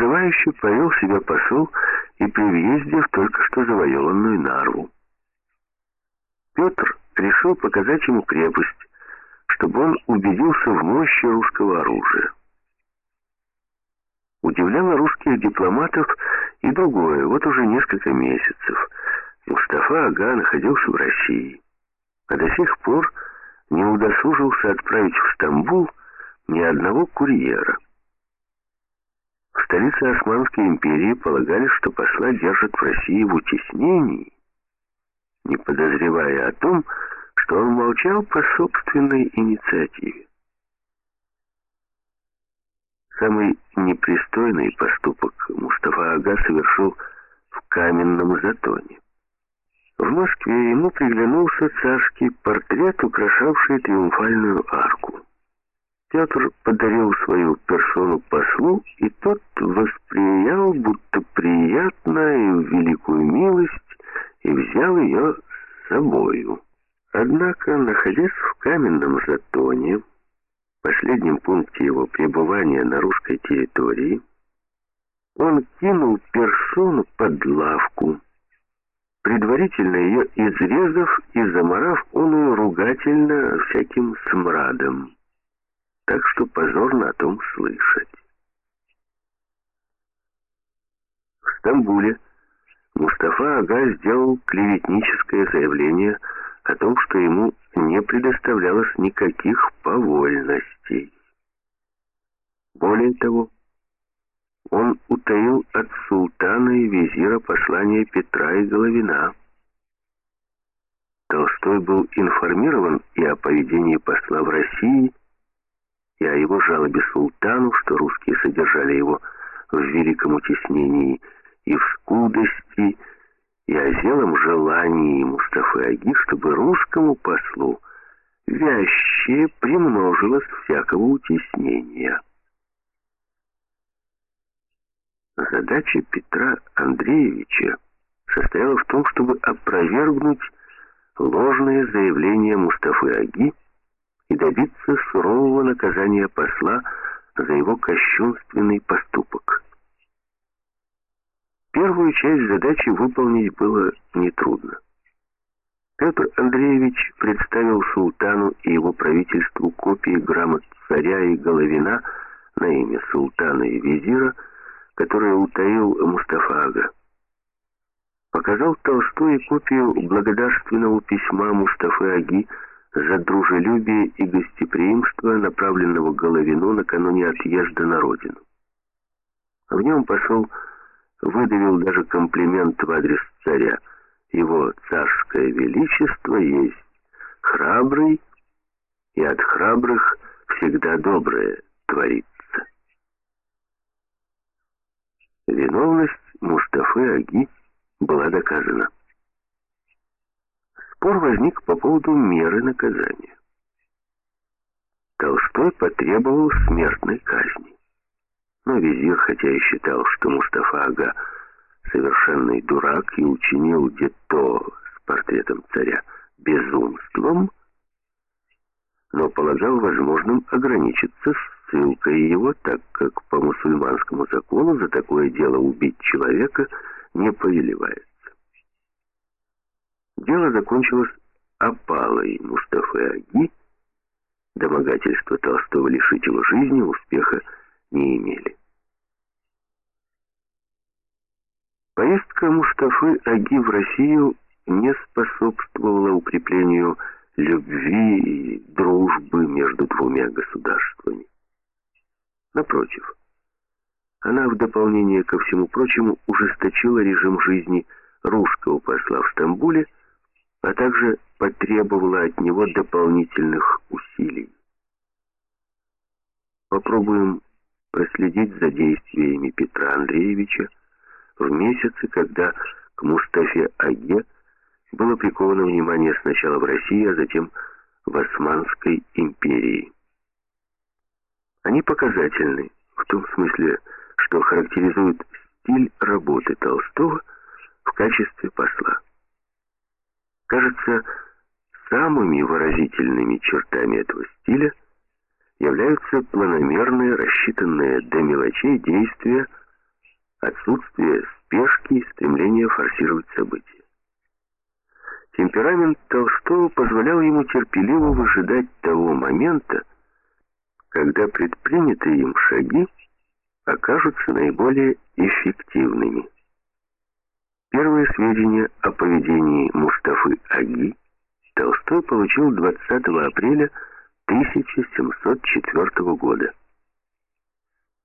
вызывающе повел себя посол и при въезде в только что завоеванную Нарву. Петр решил показать ему крепость, чтобы он убедился в мощи русского оружия. Удивляло русских дипломатов и другое. Вот уже несколько месяцев Мустафа Ага находился в России, а до сих пор не удосужился отправить в Стамбул ни одного курьера. Столице Османской империи полагали, что посла держат в России в утеснении, не подозревая о том, что он молчал по собственной инициативе. Самый непристойный поступок Мустафа Ага совершил в каменном затоне. В Москве ему приглянулся царский портрет, украшавший триумфальную арку. Петр подарил свою персону послу, и тот восприял, будто приятно и великую милость, и взял ее с собою. Однако, находясь в каменном затоне, последнем пункте его пребывания на русской территории, он кинул персону под лавку, предварительно ее изрезав и заморав оную ругательно всяким смрадом, так что позорно о том слышать. В Стамбуле Мустафа Ага сделал клеветническое заявление о том, что ему не предоставлялось никаких повольностей. Более того, он утаил от султана и визира послание Петра и Головина. Толстой был информирован и о поведении посла в России, и о его жалобе султану, что русские содержали его в великом утеснении и в скудости, и о зелом желании Мустафы Аги, чтобы русскому послу вяще примножилось всякого утеснения. Задача Петра Андреевича состояла в том, чтобы опровергнуть ложное заявление Мустафы Аги добиться сурового наказания посла за его кощунственный поступок. Первую часть задачи выполнить было нетрудно. Петр Андреевич представил султану и его правительству копии грамот царя и Головина на имя султана и визира, которые утаил Мустафа Ага. Показал Толстой копию благодарственного письма Мустафы Аги за дружелюбие и гостеприимство, направленного Головину накануне отъезда на родину. В нем посол выдавил даже комплимент в адрес царя. Его царское величество есть храбрый, и от храбрых всегда доброе творится. Виновность Мустафы Аги была доказана. Спор возник по поводу меры наказания. Толстой потребовал смертной казни. Но визир, хотя и считал, что Мустафа Ага совершенный дурак и учинил где-то с портретом царя безумством, но полагал возможным ограничиться ссылкой его, так как по мусульманскому закону за такое дело убить человека не повелевается. Дело закончилось опалой Мустафы Аги, домогательство Толстого лишить его жизни успеха не имели. Поездка Мустафы Аги в Россию не способствовала укреплению любви и дружбы между двумя государствами. Напротив, она в дополнение ко всему прочему ужесточила режим жизни русского посла в Стамбуле, а также потребовала от него дополнительных усилий. Попробуем проследить за действиями Петра Андреевича в месяцы, когда к Мустафе Аге было приковано внимание сначала в России, а затем в Османской империи. Они показательны в том смысле, что характеризуют стиль работы Толстого в качестве посла. Кажется, самыми выразительными чертами этого стиля являются планомерные, рассчитанные до мелочей действия отсутствие спешки и стремление форсировать события. Темперамент Толстого позволял ему терпеливо выжидать того момента, когда предпринятые им шаги окажутся наиболее эффективными. Первые сведения о поведении Мустафы Аги Толстой получил 20 апреля 1704 года.